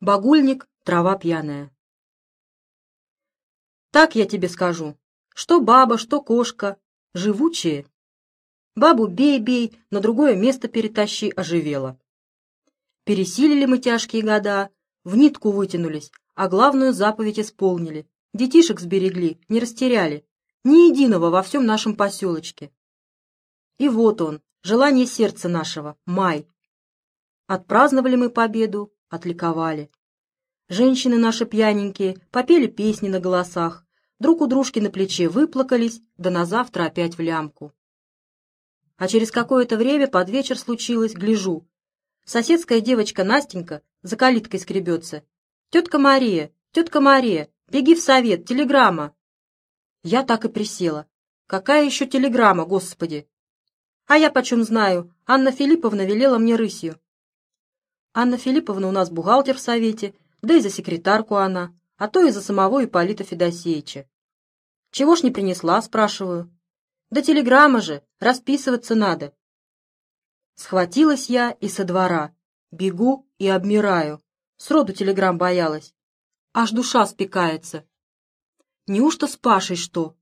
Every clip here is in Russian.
Багульник, трава пьяная. Так я тебе скажу, что баба, что кошка, живучие. Бабу бей-бей, на другое место перетащи, оживела. Пересилили мы тяжкие года, в нитку вытянулись, а главную заповедь исполнили. Детишек сберегли, не растеряли. Ни единого во всем нашем поселочке. И вот он, желание сердца нашего, май. Отпраздновали мы победу, отликовали. Женщины наши пьяненькие попели песни на голосах, друг у дружки на плече выплакались, да на завтра опять в лямку. А через какое-то время под вечер случилось, гляжу. Соседская девочка Настенька за калиткой скребется. «Тетка Мария, тетка Мария, беги в совет, телеграмма!» Я так и присела. «Какая еще телеграмма, господи!» «А я почем знаю, Анна Филипповна велела мне рысью». Анна Филипповна у нас бухгалтер в совете, да и за секретарку она, а то и за самого Ипполита Федосеевича. «Чего ж не принесла?» — спрашиваю. «Да телеграмма же, расписываться надо». Схватилась я и со двора, бегу и обмираю. Сроду телеграмм боялась. Аж душа спекается. Неужто с Пашей что?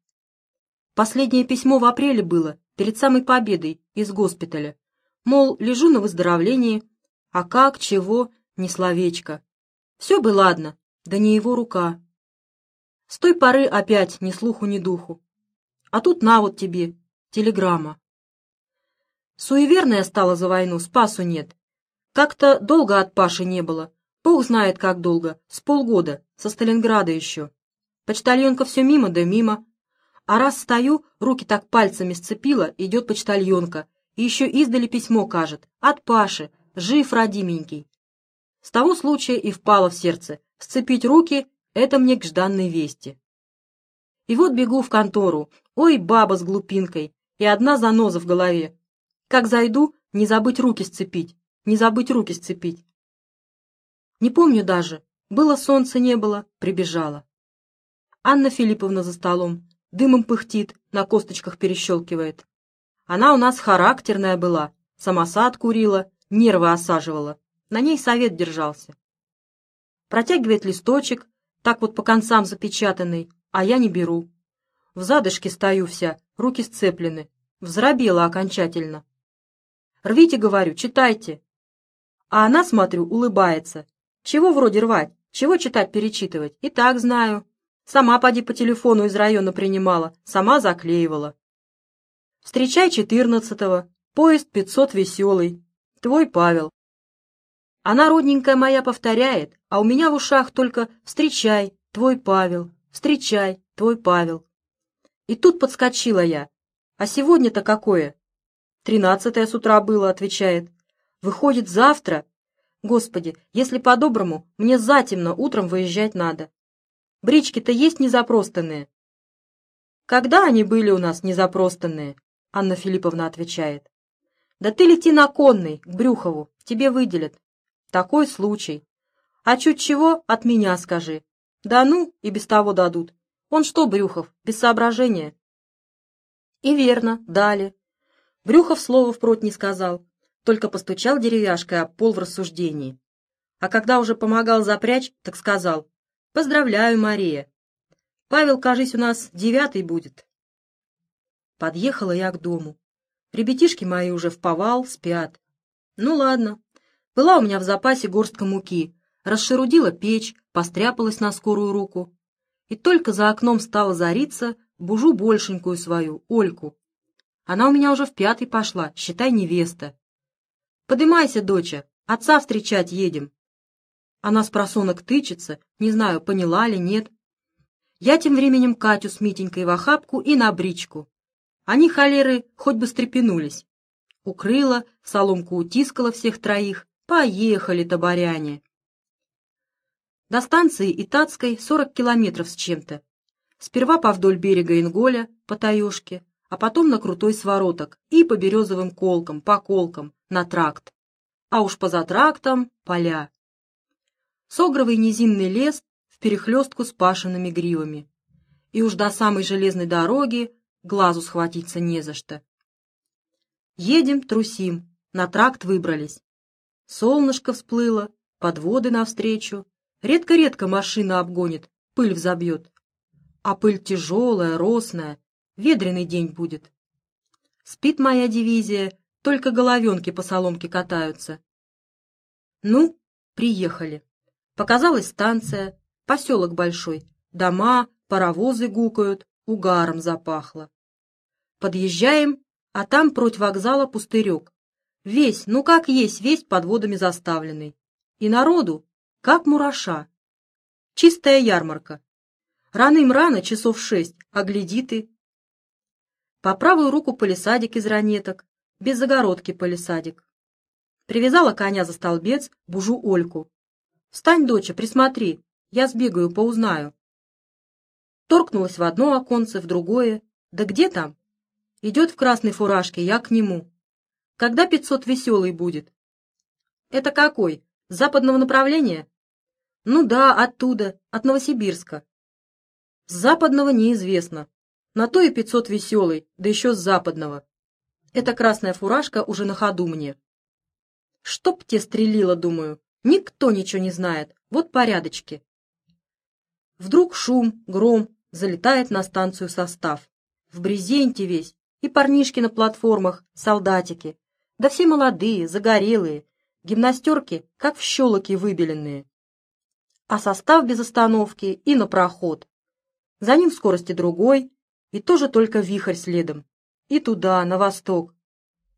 Последнее письмо в апреле было, перед самой победой, из госпиталя. Мол, лежу на выздоровлении, а как, чего, ни словечко. Все бы ладно, да не его рука. С той поры опять ни слуху, ни духу. А тут на вот тебе, телеграмма. Суеверная стала за войну, спасу нет. Как-то долго от Паши не было. Бог знает, как долго, с полгода, со Сталинграда еще. Почтальонка все мимо да мимо. А раз стою, руки так пальцами сцепила, идет почтальонка, и еще издали письмо кажет. От Паши, жив родименький. С того случая и впало в сердце. Сцепить руки — это мне к жданной вести. И вот бегу в контору. Ой, баба с глупинкой. И одна заноза в голове. Как зайду, не забыть руки сцепить. Не забыть руки сцепить. Не помню даже. Было солнце, не было. Прибежала. Анна Филипповна за столом. Дымом пыхтит, на косточках перещелкивает. Она у нас характерная была. Самосад курила, нервы осаживала. На ней совет держался. Протягивает листочек, так вот по концам запечатанный, а я не беру. В задышке стою вся, руки сцеплены. Взробела окончательно. «Рвите, — говорю, — читайте». А она, смотрю, улыбается. Чего вроде рвать? Чего читать-перечитывать? И так знаю. Сама поди по телефону из района принимала, сама заклеивала. Встречай четырнадцатого, поезд пятьсот веселый. Твой Павел. Она, родненькая моя, повторяет, а у меня в ушах только «встречай, твой Павел, встречай, твой Павел». И тут подскочила я. А сегодня-то какое? Тринадцатое с утра было, отвечает. Выходит, завтра? Господи, если по-доброму, мне затемно утром выезжать надо. Брички-то есть незапростанные? Когда они были у нас незапростанные? Анна Филипповна отвечает. Да ты лети на конный, к Брюхову, тебе выделят. Такой случай. А чуть чего, от меня скажи. Да ну, и без того дадут. Он что, Брюхов, без соображения? И верно, дали. Брюхов слова впрочь не сказал, только постучал деревяшкой об пол в рассуждении. А когда уже помогал запрячь, так сказал, «Поздравляю, Мария. Павел, кажись, у нас девятый будет». Подъехала я к дому. Ребятишки мои уже в повал, спят. Ну ладно, была у меня в запасе горстка муки, расшерудила печь, постряпалась на скорую руку. И только за окном стала зариться, бужу большенькую свою, Ольку. Она у меня уже в пятый пошла, считай, невеста. «Подымайся, доча, отца встречать едем». Она с просонок тычется, не знаю, поняла ли, нет. Я тем временем Катю с Митенькой в охапку и на бричку. Они, холеры, хоть бы стрепенулись. Укрыла, соломку утискала всех троих, Поехали, табаряне! До станции Итацкой 40 километров с чем-то. Сперва по вдоль берега Инголя, по Таежке, а потом на крутой свороток и по березовым колкам, по колкам, на тракт. А уж поза трактом — поля. Согровый низинный лес в перехлестку с пашенными гривами. И уж до самой железной дороги глазу схватиться не за что. Едем, трусим, на тракт выбрались. Солнышко всплыло, подводы навстречу. Редко-редко машина обгонит, пыль взобьет. А пыль тяжелая, росная, ведреный день будет. Спит моя дивизия, только головенки по соломке катаются. Ну, приехали. Показалась станция, поселок большой, дома, паровозы гукают, угаром запахло. Подъезжаем, а там против вокзала пустырек. Весь, ну как есть, весь подводами заставленный. И народу, как мураша. Чистая ярмарка. Раным-рано, часов шесть, а гляди ты. По правую руку полисадик из ранеток, без загородки полисадик. Привязала коня за столбец, бужу Ольку. «Встань, доча, присмотри, я сбегаю, поузнаю». Торкнулась в одно оконце, в другое. Да где там? Идет в красной фуражке, я к нему. Когда пятьсот веселый будет? Это какой? С западного направления? Ну да, оттуда, от Новосибирска. С западного неизвестно. На то и пятьсот веселый, да еще с западного. Эта красная фуражка уже на ходу мне. Чтоб те стрелило, думаю. Никто ничего не знает. Вот порядочки. Вдруг шум, гром, залетает на станцию состав. В брезенте весь, и парнишки на платформах, солдатики. Да все молодые, загорелые, гимнастерки, как в щелоке выбеленные. А состав без остановки и на проход. За ним в скорости другой, и тоже только вихрь следом. И туда, на восток.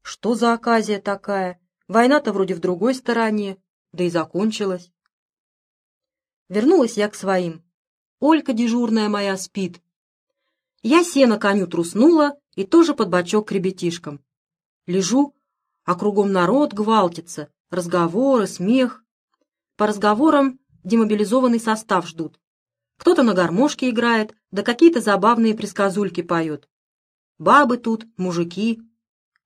Что за оказия такая? Война-то вроде в другой стороне, да и закончилась. Вернулась я к своим. Олька дежурная моя спит. Я сено коню труснула и тоже под бочок к ребятишкам. Лежу, а кругом народ гвалтится, разговоры, смех. По разговорам демобилизованный состав ждут. Кто-то на гармошке играет, да какие-то забавные присказульки поет. Бабы тут, мужики.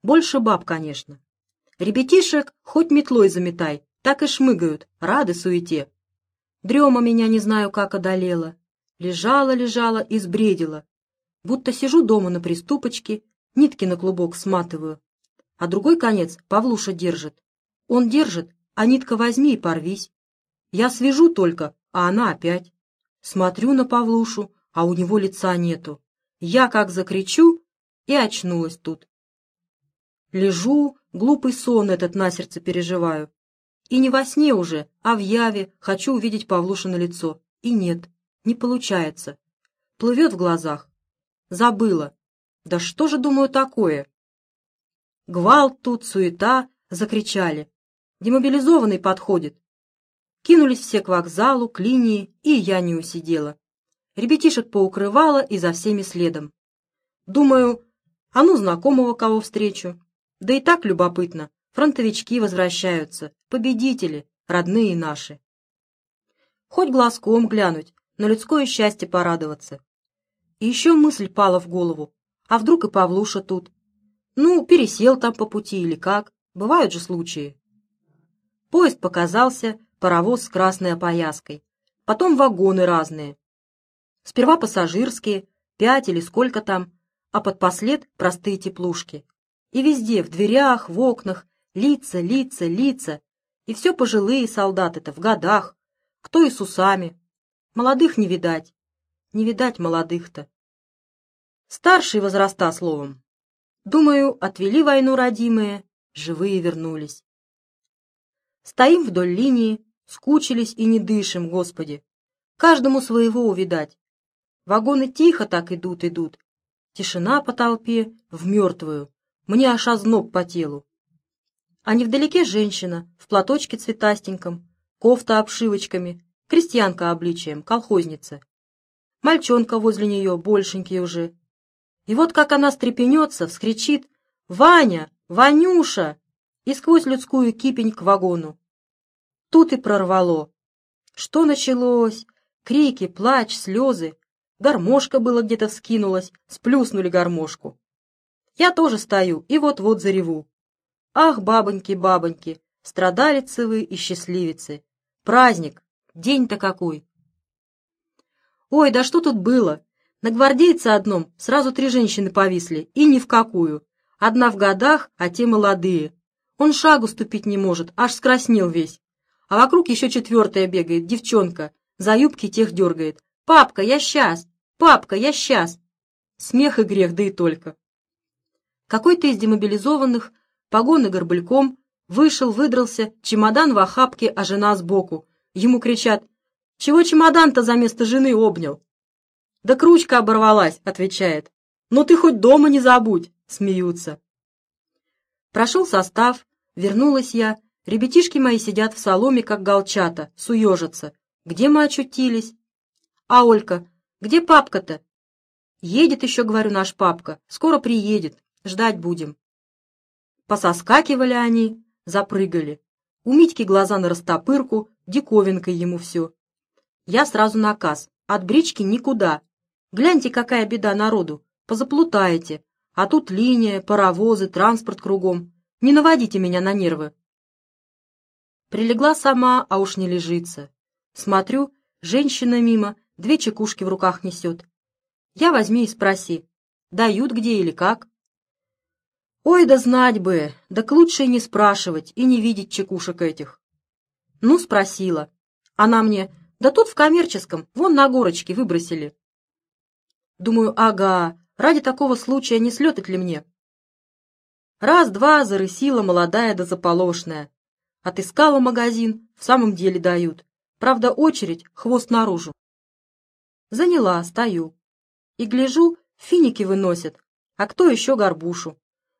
Больше баб, конечно. Ребятишек хоть метлой заметай, так и шмыгают, рады суете. Дрема меня не знаю, как одолела. Лежала-лежала и сбредила. Будто сижу дома на приступочке, нитки на клубок сматываю. А другой конец Павлуша держит. Он держит, а нитка возьми и порвись. Я свяжу только, а она опять. Смотрю на Павлушу, а у него лица нету. Я как закричу и очнулась тут. Лежу, глупый сон этот на сердце переживаю. И не во сне уже, а в яве хочу увидеть Павлушина лицо. И нет, не получается. Плывет в глазах. Забыла. Да что же, думаю, такое? Гвалт тут, суета, закричали. Демобилизованный подходит. Кинулись все к вокзалу, к линии, и я не усидела. Ребятишек поукрывала и за всеми следом. Думаю, а ну знакомого кого встречу. Да и так любопытно. Фронтовички возвращаются, победители, родные наши. Хоть глазком глянуть, на людское счастье порадоваться. Еще мысль пала в голову. А вдруг и Павлуша тут? Ну, пересел там по пути или как. Бывают же случаи. Поезд показался, паровоз с красной опояской. Потом вагоны разные. Сперва пассажирские, пять или сколько там, а под послед простые теплушки. И везде, в дверях, в окнах, лица, лица, лица. И все пожилые солдаты-то в годах, кто и с усами. Молодых не видать. Не видать молодых-то. Старшие возраста, словом. Думаю, отвели войну родимые, живые вернулись. Стоим вдоль линии, скучились и не дышим, Господи. Каждому своего увидать. Вагоны тихо так идут, идут. Тишина по толпе, в мертвую. Мне аж озноб по телу. А невдалеке женщина, в платочке цветастеньком, кофта обшивочками, крестьянка обличием, колхозница. Мальчонка возле нее, большенький уже. И вот как она стрепенется, вскричит «Ваня! Ванюша!» и сквозь людскую кипень к вагону. Тут и прорвало. Что началось? Крики, плач, слезы. Гармошка было где-то вскинулась, сплюснули гармошку. Я тоже стою и вот-вот зареву. Ах, бабоньки, бабоньки, страдалицы вы и счастливицы. Праздник, день-то какой. Ой, да что тут было? На гвардейце одном сразу три женщины повисли, и ни в какую. Одна в годах, а те молодые. Он шагу ступить не может, аж скраснел весь. А вокруг еще четвертая бегает, девчонка, за юбки тех дергает. «Папка, я сейчас! Папка, я сейчас!» Смех и грех, да и только. Какой-то из демобилизованных, погоны горбыльком, вышел, выдрался, чемодан в охапке, а жена сбоку. Ему кричат «Чего чемодан-то за место жены обнял?» «Да кручка оборвалась», — отвечает. «Ну ты хоть дома не забудь», — смеются. Прошел состав, вернулась я, ребятишки мои сидят в соломе, как голчата, суежатся. Где мы очутились? А Олька, где папка-то? Едет еще, говорю, наш папка, скоро приедет, ждать будем. Пососкакивали они, запрыгали. У Митьки глаза на растопырку, диковинкой ему все. Я сразу наказ, от брички никуда. Гляньте, какая беда народу, позаплутаете, а тут линия, паровозы, транспорт кругом. Не наводите меня на нервы. Прилегла сама, а уж не лежится. Смотрю, женщина мимо, две чекушки в руках несет. Я возьми и спроси, дают где или как? Ой, да знать бы, да лучше и не спрашивать, и не видеть чекушек этих. Ну, спросила. Она мне, да тут в коммерческом, вон на горочке выбросили. Думаю, ага, Ради такого случая не слетать ли мне? Раз-два зарысила молодая да заполошная. Отыскала магазин, в самом деле дают. Правда, очередь, хвост наружу. Заняла, стою. И гляжу, финики выносят. А кто еще горбушу?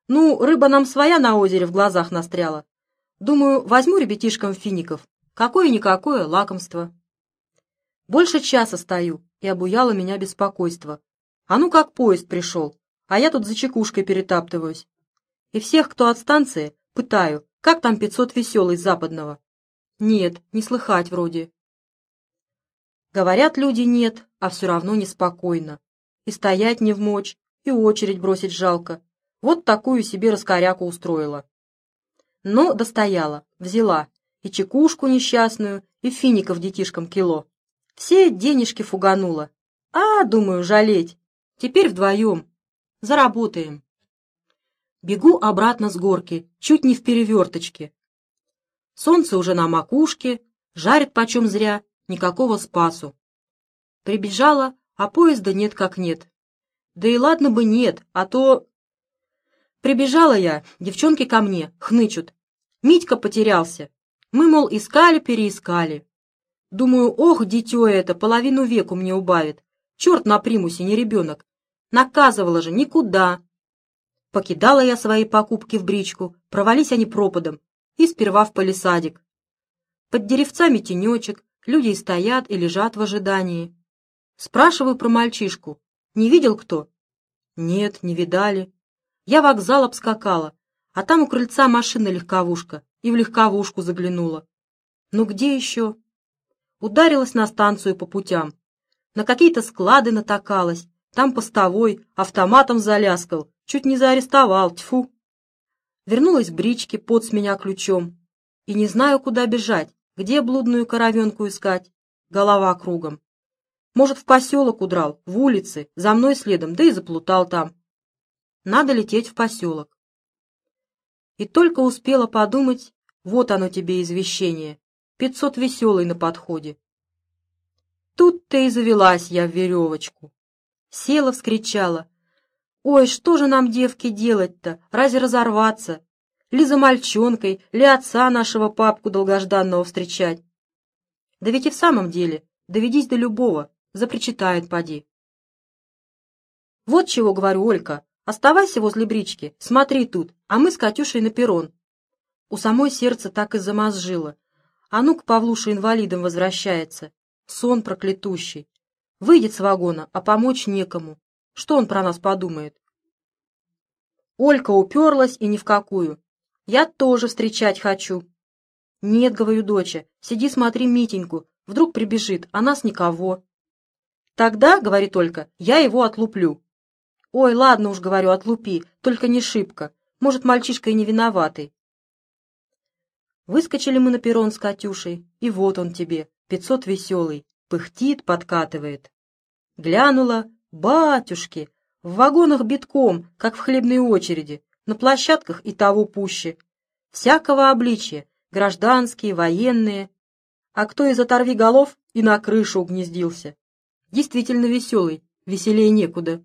Ну, рыба нам своя на озере в глазах настряла. Думаю, возьму ребятишкам фиников. Какое-никакое лакомство. Больше часа стою, и обуяло меня беспокойство. А ну как поезд пришел, а я тут за чекушкой перетаптываюсь. И всех, кто от станции, пытаю, как там пятьсот веселый западного. Нет, не слыхать вроде. Говорят люди нет, а все равно неспокойно. И стоять не в мочь, и очередь бросить жалко. Вот такую себе раскоряку устроила. Но достояла, взяла. И чекушку несчастную, и фиников детишкам кило. Все денежки фуганула. А, думаю, жалеть. Теперь вдвоем. Заработаем. Бегу обратно с горки, чуть не в переверточке. Солнце уже на макушке, жарит почем зря, никакого спасу. Прибежала, а поезда нет как нет. Да и ладно бы нет, а то... Прибежала я, девчонки ко мне, хнычут. Митька потерялся. Мы, мол, искали-переискали. Думаю, ох, дитё это, половину веку мне убавит. Черт на примусе, не ребенок. Наказывала же никуда. Покидала я свои покупки в бричку, провались они пропадом, и сперва в палисадик. Под деревцами тенечек, люди стоят и лежат в ожидании. Спрашиваю про мальчишку. Не видел кто? Нет, не видали. Я вокзал обскакала, а там у крыльца машина-легковушка, и в легковушку заглянула. Ну где еще? Ударилась на станцию по путям. На какие-то склады натакалась, там постовой автоматом заляскал, чуть не заарестовал, тьфу. Вернулась к бричке, под с меня ключом. И не знаю, куда бежать, где блудную коровенку искать. Голова кругом. Может, в поселок удрал, в улице, за мной следом, да и заплутал там. Надо лететь в поселок. И только успела подумать, вот оно тебе извещение. Пятьсот веселый на подходе. Тут-то и завелась я в веревочку. Села, вскричала. «Ой, что же нам, девки, делать-то? Разве разорваться? Ли за мальчонкой, ли отца нашего папку долгожданного встречать? Да ведь и в самом деле, доведись до любого, запричитает поди. Вот чего говорю, Олька, оставайся возле брички, смотри тут, а мы с Катюшей на перрон. У самой сердце так и замозжило. А ну к Павлуша инвалидом возвращается. Сон проклятущий. Выйдет с вагона, а помочь некому. Что он про нас подумает? Олька уперлась и ни в какую. Я тоже встречать хочу. Нет, говорю, доча, сиди смотри Митеньку. Вдруг прибежит, а нас никого. Тогда, говорит Олька, я его отлуплю. Ой, ладно уж, говорю, отлупи, только не шибко. Может, мальчишка и не виноватый. Выскочили мы на перрон с Катюшей, и вот он тебе, пятьсот веселый, пыхтит, подкатывает. Глянула, батюшки, в вагонах битком, как в хлебной очереди, на площадках и того пуще. Всякого обличия, гражданские, военные, а кто из оторви голов и на крышу угнездился. Действительно веселый, веселее некуда.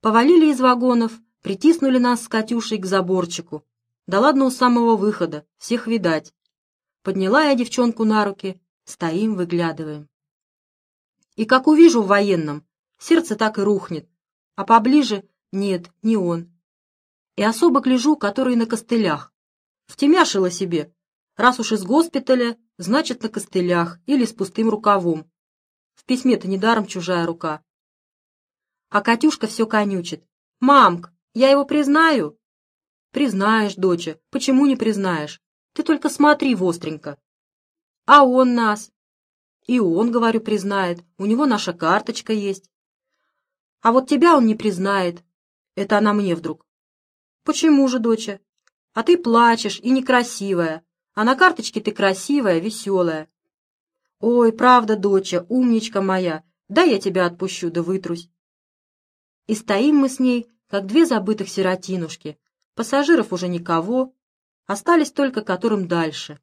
Повалили из вагонов, притиснули нас с Катюшей к заборчику. Да ладно у самого выхода, всех видать. Подняла я девчонку на руки, стоим, выглядываем. И как увижу в военном, сердце так и рухнет, а поближе нет, не он. И особо гляжу, который на костылях. Втемяшила себе, раз уж из госпиталя, значит на костылях или с пустым рукавом. В письме-то недаром чужая рука. А Катюшка все конючит. «Мамк, я его признаю?» «Признаешь, доча. Почему не признаешь? Ты только смотри востренько». «А он нас?» «И он, говорю, признает. У него наша карточка есть». «А вот тебя он не признает». Это она мне вдруг. «Почему же, доча? А ты плачешь и некрасивая, а на карточке ты красивая, веселая». «Ой, правда, доча, умничка моя, дай я тебя отпущу, да вытрусь». И стоим мы с ней, как две забытых сиротинушки. Пассажиров уже никого, остались только которым дальше.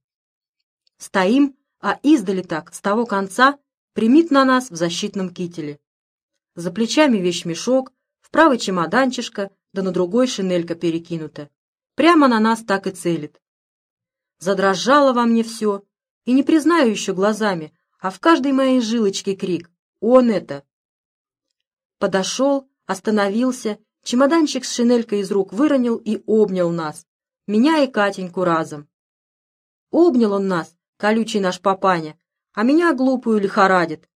Стоим, а издали так, с того конца, примит на нас в защитном кителе. За плечами вещмешок, в правый чемоданчишка, да на другой шинелька перекинута. Прямо на нас так и целит. Задрожало во мне все, и не признаю еще глазами, а в каждой моей жилочке крик «Он это!». Подошел, остановился, чемоданчик с шинелькой из рук выронил и обнял нас, меня и Катеньку разом. Обнял он нас, колючий наш папаня, а меня глупую лихорадит.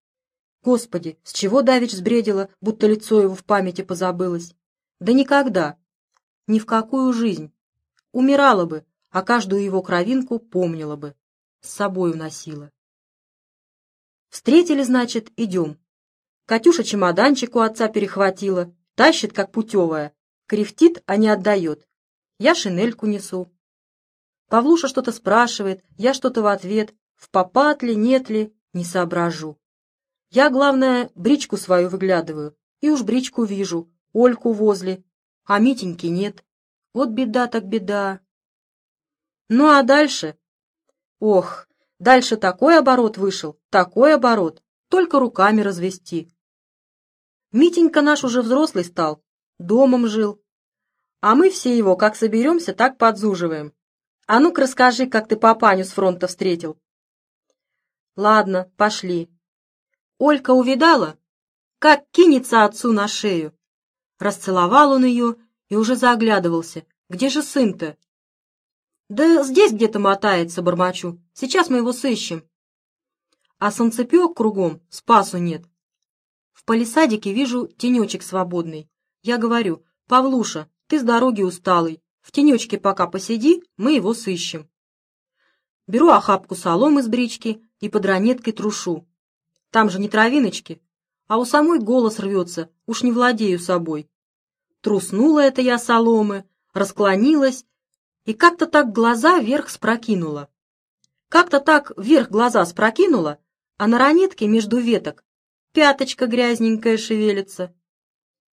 Господи, с чего давич сбредила, будто лицо его в памяти позабылось? Да никогда, ни в какую жизнь. Умирала бы, а каждую его кровинку помнила бы, с собой уносила. Встретили, значит, идем. Катюша чемоданчик у отца перехватила, тащит, как путевая, кряхтит, а не отдает. Я шинельку несу. Павлуша что-то спрашивает, я что-то в ответ, в попад ли, нет ли, не соображу. Я, главное, бричку свою выглядываю, и уж бричку вижу, Ольку возле, а Митеньки нет. Вот беда так беда. Ну а дальше? Ох, дальше такой оборот вышел, такой оборот, только руками развести. Митенька наш уже взрослый стал, домом жил. А мы все его, как соберемся, так подзуживаем. А ну-ка расскажи, как ты папаню с фронта встретил. Ладно, пошли. Олька увидала, как кинется отцу на шею. Расцеловал он ее и уже заоглядывался. Где же сын-то? Да здесь где-то мотается, бормочу. Сейчас мы его сыщем. А солнцепек кругом, спасу нет. В палисадике вижу тенечек свободный. Я говорю, Павлуша, ты с дороги усталый. В тенечке пока посиди, мы его сыщем. Беру охапку соломы с брички и под ранеткой трушу. Там же не травиночки, а у самой голос рвется, уж не владею собой. Труснула это я соломы, расклонилась и как-то так глаза вверх спрокинула. Как-то так вверх глаза спрокинула, а на ранетке между веток пяточка грязненькая шевелится.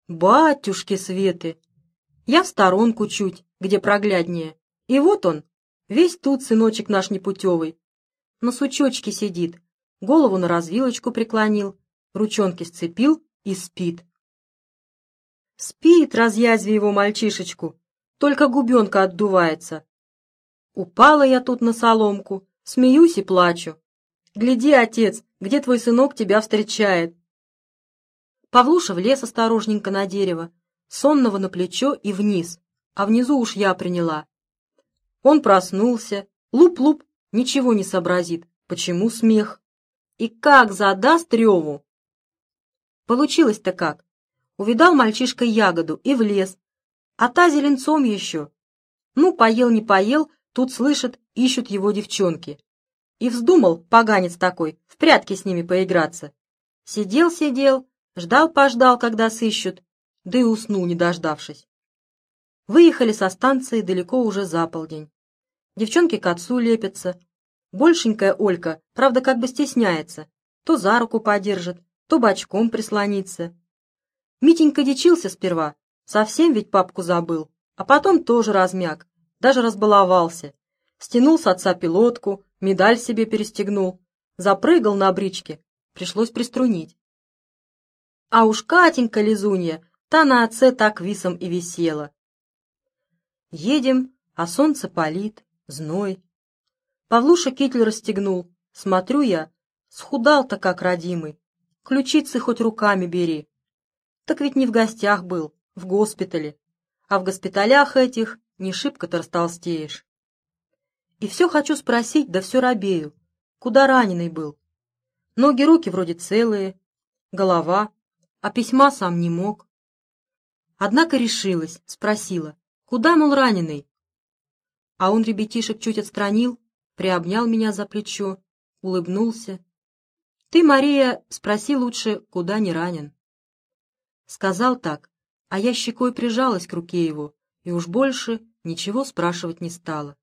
Батюшки Светы! Я в сторонку чуть, где прогляднее. И вот он, весь тут сыночек наш непутевый. На сучочке сидит, голову на развилочку преклонил, ручонки сцепил и спит. Спит, разъязви его мальчишечку, только губенка отдувается. Упала я тут на соломку, смеюсь и плачу. Гляди, отец, где твой сынок тебя встречает. Павлуша влез осторожненько на дерево, сонного на плечо и вниз, а внизу уж я приняла. Он проснулся, луп-луп, ничего не сообразит, почему смех. И как задаст реву! Получилось-то как? Увидал мальчишка ягоду и влез, а та зеленцом еще. Ну, поел, не поел, тут слышит, ищут его девчонки. И вздумал, поганец такой, в прятки с ними поиграться. Сидел-сидел, ждал-пождал, когда сыщут, да и уснул, не дождавшись. Выехали со станции далеко уже за полдень. Девчонки к отцу лепятся. Большенькая Олька, правда, как бы стесняется. То за руку подержит, то бочком прислонится. Митенька дичился сперва, совсем ведь папку забыл, а потом тоже размяк, даже разбаловался. Стянул с отца пилотку, медаль себе перестегнул, запрыгал на бричке, пришлось приструнить. А уж Катенька Лизунья, та на отце так висом и висела. Едем, а солнце палит, зной. Павлуша китель расстегнул, смотрю я, схудал-то как родимый, ключицы хоть руками бери. Так ведь не в гостях был, в госпитале, а в госпиталях этих не шибко-то растолстеешь. И все хочу спросить, да все робею, куда раненый был. Ноги, руки вроде целые, голова, а письма сам не мог. Однако решилась, спросила, куда, мол, раненый? А он ребятишек чуть отстранил, приобнял меня за плечо, улыбнулся. Ты, Мария, спроси лучше, куда не ранен. Сказал так, а я щекой прижалась к руке его, и уж больше ничего спрашивать не стала.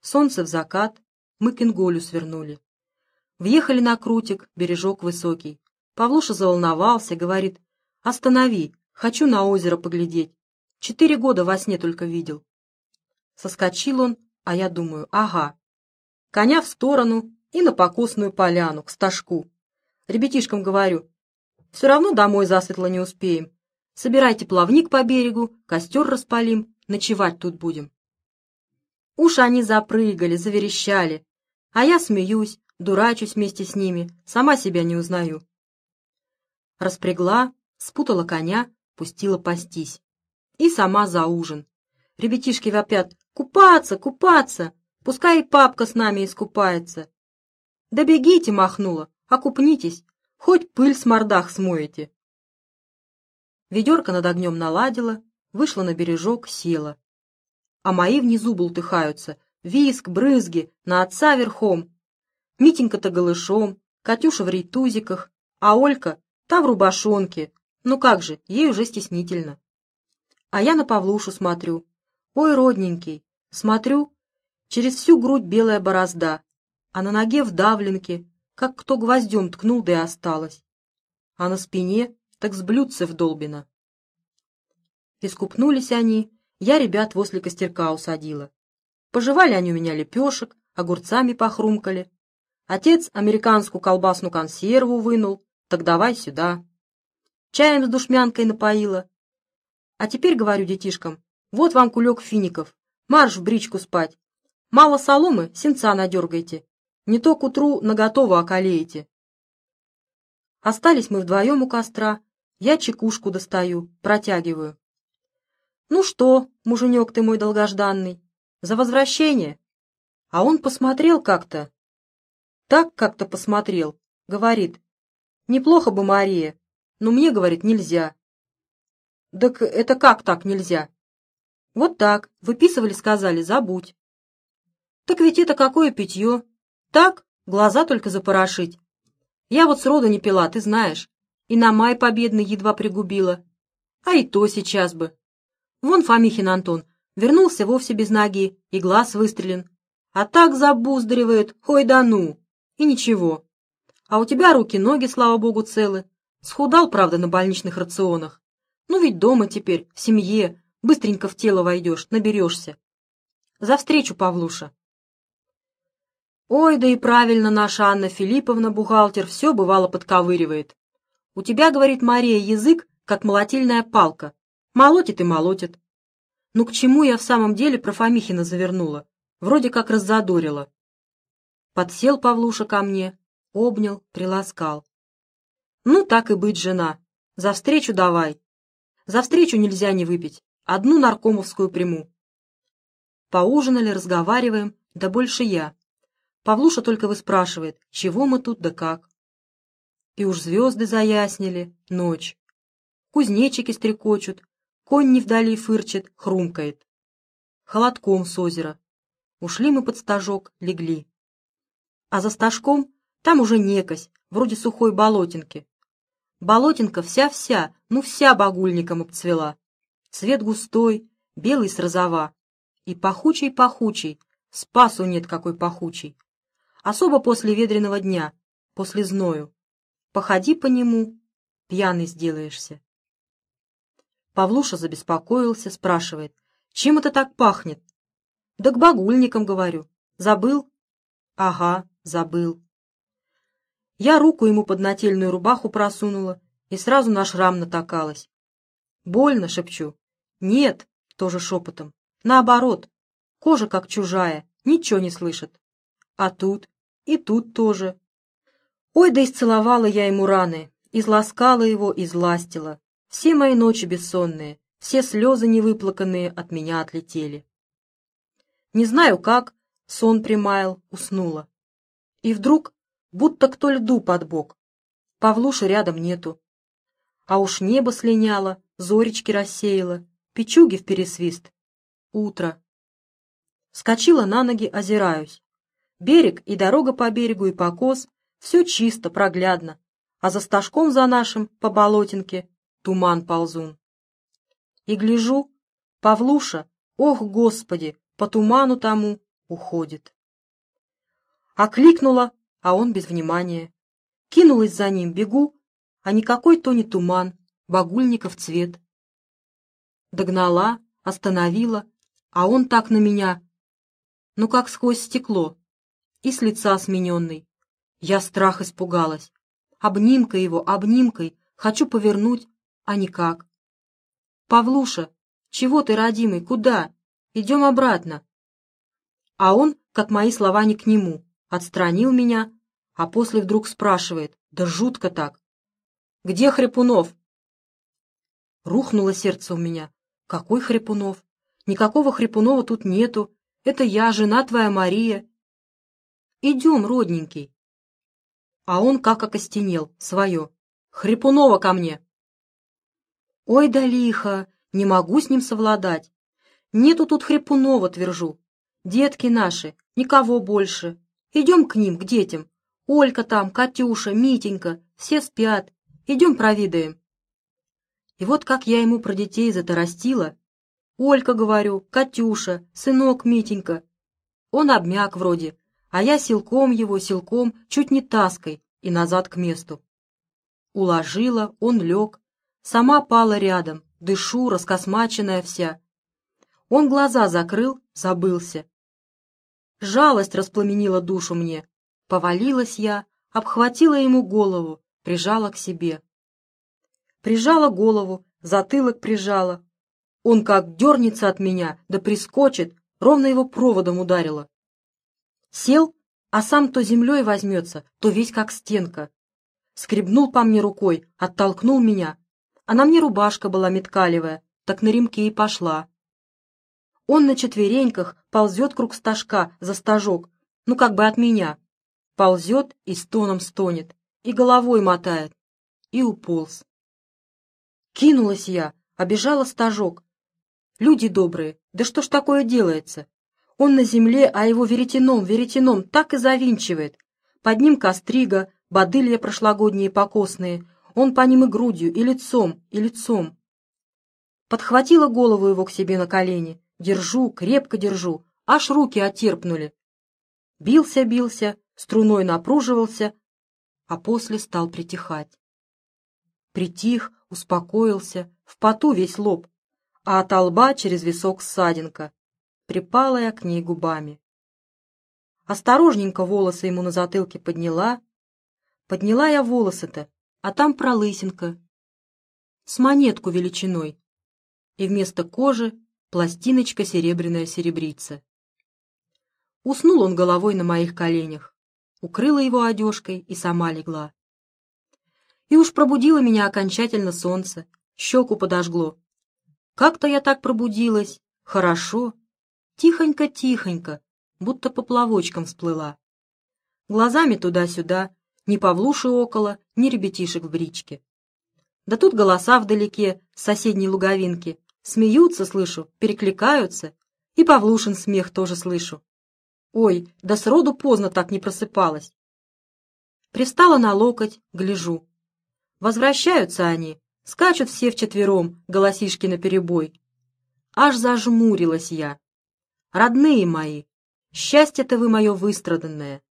Солнце в закат, мы к Инголю свернули. Въехали на крутик, бережок высокий. Павлуша заволновался, говорит, «Останови, хочу на озеро поглядеть. Четыре года во сне только видел». Соскочил он, а я думаю, ага. Коня в сторону и на покосную поляну, к стажку. Ребятишкам говорю, все равно домой засветло не успеем. Собирайте плавник по берегу, костер распалим, ночевать тут будем. Уж они запрыгали, заверещали, а я смеюсь, дурачусь вместе с ними, сама себя не узнаю распрягла, спутала коня, пустила пастись. И сама за ужин. Ребятишки вопят «Купаться, купаться! Пускай и папка с нами искупается!» «Да бегите!» — махнула. «Окупнитесь! Хоть пыль с мордах смоете!» Ведерко над огнем наладила, вышла на бережок, села. А мои внизу бултыхаются. Виск, брызги, на отца верхом. Митенька-то голышом, Катюша в рейтузиках, а Олька Та в рубашонке. Ну как же, ей уже стеснительно. А я на Павлушу смотрю. Ой, родненький, смотрю, через всю грудь белая борозда, а на ноге вдавленки, как кто гвоздем ткнул, да и осталось. А на спине так с блюдце вдолбено. Искупнулись они, я ребят возле костерка усадила. Пожевали они у меня лепешек, огурцами похрумкали. Отец американскую колбасную консерву вынул, так давай сюда. Чаем с душмянкой напоила. А теперь говорю детишкам, вот вам кулек фиников, марш в бричку спать. Мало соломы, сенца надергайте. Не то к утру наготово околеете. Остались мы вдвоем у костра. Я чекушку достаю, протягиваю. Ну что, муженек ты мой долгожданный, за возвращение? А он посмотрел как-то. Так как-то посмотрел. Говорит, Неплохо бы Мария, но мне, говорит, нельзя. Так это как так нельзя? Вот так, выписывали, сказали, забудь. Так ведь это какое питье? Так, глаза только запорошить. Я вот сроду не пила, ты знаешь, и на май победный едва пригубила. А и то сейчас бы. Вон Фомихин Антон вернулся вовсе без ноги, и глаз выстрелен. А так забуздаривает, ой да ну, и ничего. А у тебя руки-ноги, слава богу, целы. Схудал, правда, на больничных рационах. Ну ведь дома теперь, в семье, быстренько в тело войдешь, наберешься. За встречу, Павлуша. Ой, да и правильно наша Анна Филипповна, бухгалтер, все бывало подковыривает. У тебя, говорит Мария, язык, как молотильная палка. Молотит и молотит. Ну к чему я в самом деле про Фомихина завернула? Вроде как раззадорила. Подсел Павлуша ко мне, обнял, приласкал. «Ну, так и быть, жена. За встречу давай. За встречу нельзя не выпить. Одну наркомовскую приму». Поужинали, разговариваем, да больше я. Павлуша только выспрашивает, чего мы тут да как. И уж звезды заяснили, ночь. Кузнечики стрекочут, конь не вдали фырчет, хрумкает. Холодком с озера. Ушли мы под стажок, легли. А за стажком там уже некось, вроде сухой болотинки. Болотинка вся-вся, ну вся багульником обцвела. Цвет густой, белый с розова. И пахучий-пахучий, спасу нет какой пахучий. Особо после ведреного дня, после зною. Походи по нему, пьяный сделаешься. Павлуша забеспокоился, спрашивает, чем это так пахнет? Да к багульникам, говорю. Забыл? Ага, забыл. Я руку ему под нательную рубаху просунула и сразу на шрам натакалась. Больно, шепчу. Нет, тоже шепотом. Наоборот, кожа как чужая, ничего не слышит. А тут и тут тоже. Ой, да исцеловала я ему раны, изласкала его, изластила. Все мои ночи бессонные, все слезы невыплаканные от меня отлетели. Не знаю как, сон примаял, уснула. И вдруг, будто кто льду под бок. Павлуши рядом нету. А уж небо слиняло, зоречки рассеяло, печуги в пересвист. Утро. Скочила на ноги, озираюсь. Берег и дорога по берегу и покос — все чисто, проглядно, а за стажком за нашим, по болотинке, туман ползун. И гляжу, Павлуша, ох, Господи, по туману тому уходит. Окликнула, а он без внимания. Кинулась за ним, бегу, а никакой то не туман, багульников цвет. Догнала, остановила, а он так на меня, ну как сквозь стекло, и с лица смененный. Я страх испугалась. Обнимка его, обнимкой, хочу повернуть, а никак. «Павлуша, чего ты, родимый, куда? Идем обратно». А он, как мои слова не к нему, отстранил меня, а после вдруг спрашивает, да жутко так. «Где Хрипунов?» Рухнуло сердце у меня. «Какой Хрипунов? Никакого Хрипунова тут нету. Это я, жена твоя Мария. Идем, родненький». А он как окостенел, свое. «Хрипунова ко мне!» Ой да лихо, не могу с ним совладать. Нету тут Хрипунова, твержу. Детки наши, никого больше. Идем к ним, к детям. Олька там, Катюша, Митенька, все спят. Идем провидаем. И вот как я ему про детей затарастила. Олька, говорю, Катюша, сынок Митенька. Он обмяк вроде, а я силком его, силком, чуть не таской, и назад к месту. Уложила, он лег, Сама пала рядом, дышу, раскосмаченная вся. Он глаза закрыл, забылся. Жалость распламенила душу мне. Повалилась я, обхватила ему голову, прижала к себе. Прижала голову, затылок прижала. Он как дернется от меня, да прискочит, ровно его проводом ударила. Сел, а сам то землей возьмется, то весь как стенка. Скребнул по мне рукой, оттолкнул меня, а на мне рубашка была меткалевая, так на ремке и пошла. Он на четвереньках ползет круг стажка за стажок, ну как бы от меня. Ползет и стоном стонет, и головой мотает, и уполз. Кинулась я, обежала стажок. Люди добрые, да что ж такое делается? Он на земле, а его веретеном, веретеном так и завинчивает. Под ним кострига, бодылья прошлогодние покосные, он по ним и грудью, и лицом, и лицом. Подхватила голову его к себе на колени. Держу, крепко держу, аж руки отерпнули. Бился-бился, струной напруживался, а после стал притихать. Притих, успокоился, в поту весь лоб, а от лба через висок ссадинка. Припала я к ней губами. Осторожненько волосы ему на затылке подняла. Подняла я волосы-то, а там пролысинка с монетку величиной, и вместо кожи пластиночка серебряная серебрица. Уснул он головой на моих коленях, укрыла его одежкой и сама легла. И уж пробудило меня окончательно солнце, щеку подожгло. Как-то я так пробудилась, хорошо, тихонько-тихонько, будто поплавочком всплыла. Глазами туда-сюда, ни Павлуши около, ни ребятишек в бричке. Да тут голоса вдалеке, с соседней луговинки. Смеются, слышу, перекликаются. И Павлушин смех тоже слышу. Ой, да сроду поздно так не просыпалась. Пристала на локоть, гляжу. Возвращаются они, скачут все вчетвером, голосишки наперебой. Аж зажмурилась я. Родные мои, счастье-то вы мое выстраданное.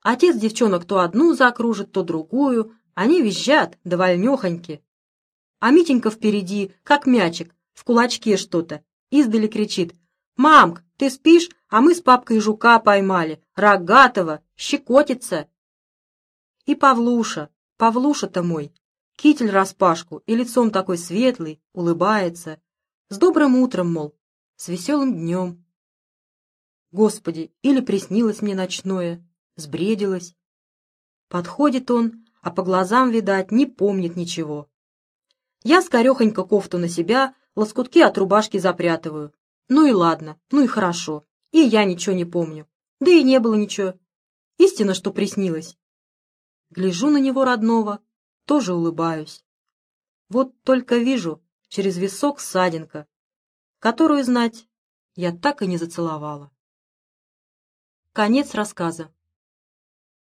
Отец девчонок то одну закружит, то другую. Они визжат, да вольнехоньки. А Митенька впереди, как мячик, в кулачке что-то. Издали кричит «Мамк, ты спишь, а мы с папкой жука поймали, рогатого, щекотится!» И Павлуша, Павлуша-то мой, китель распашку и лицом такой светлый, улыбается. С добрым утром, мол, с веселым днем. Господи, или приснилось мне ночное, сбредилось. Подходит он, а по глазам, видать, не помнит ничего. Я скорехонько кофту на себя, лоскутки от рубашки запрятываю. Ну и ладно, ну и хорошо. И я ничего не помню. Да и не было ничего. Истина, что приснилось. Гляжу на него родного, тоже улыбаюсь. Вот только вижу через висок ссадинка, которую, знать, я так и не зацеловала. Конец рассказа.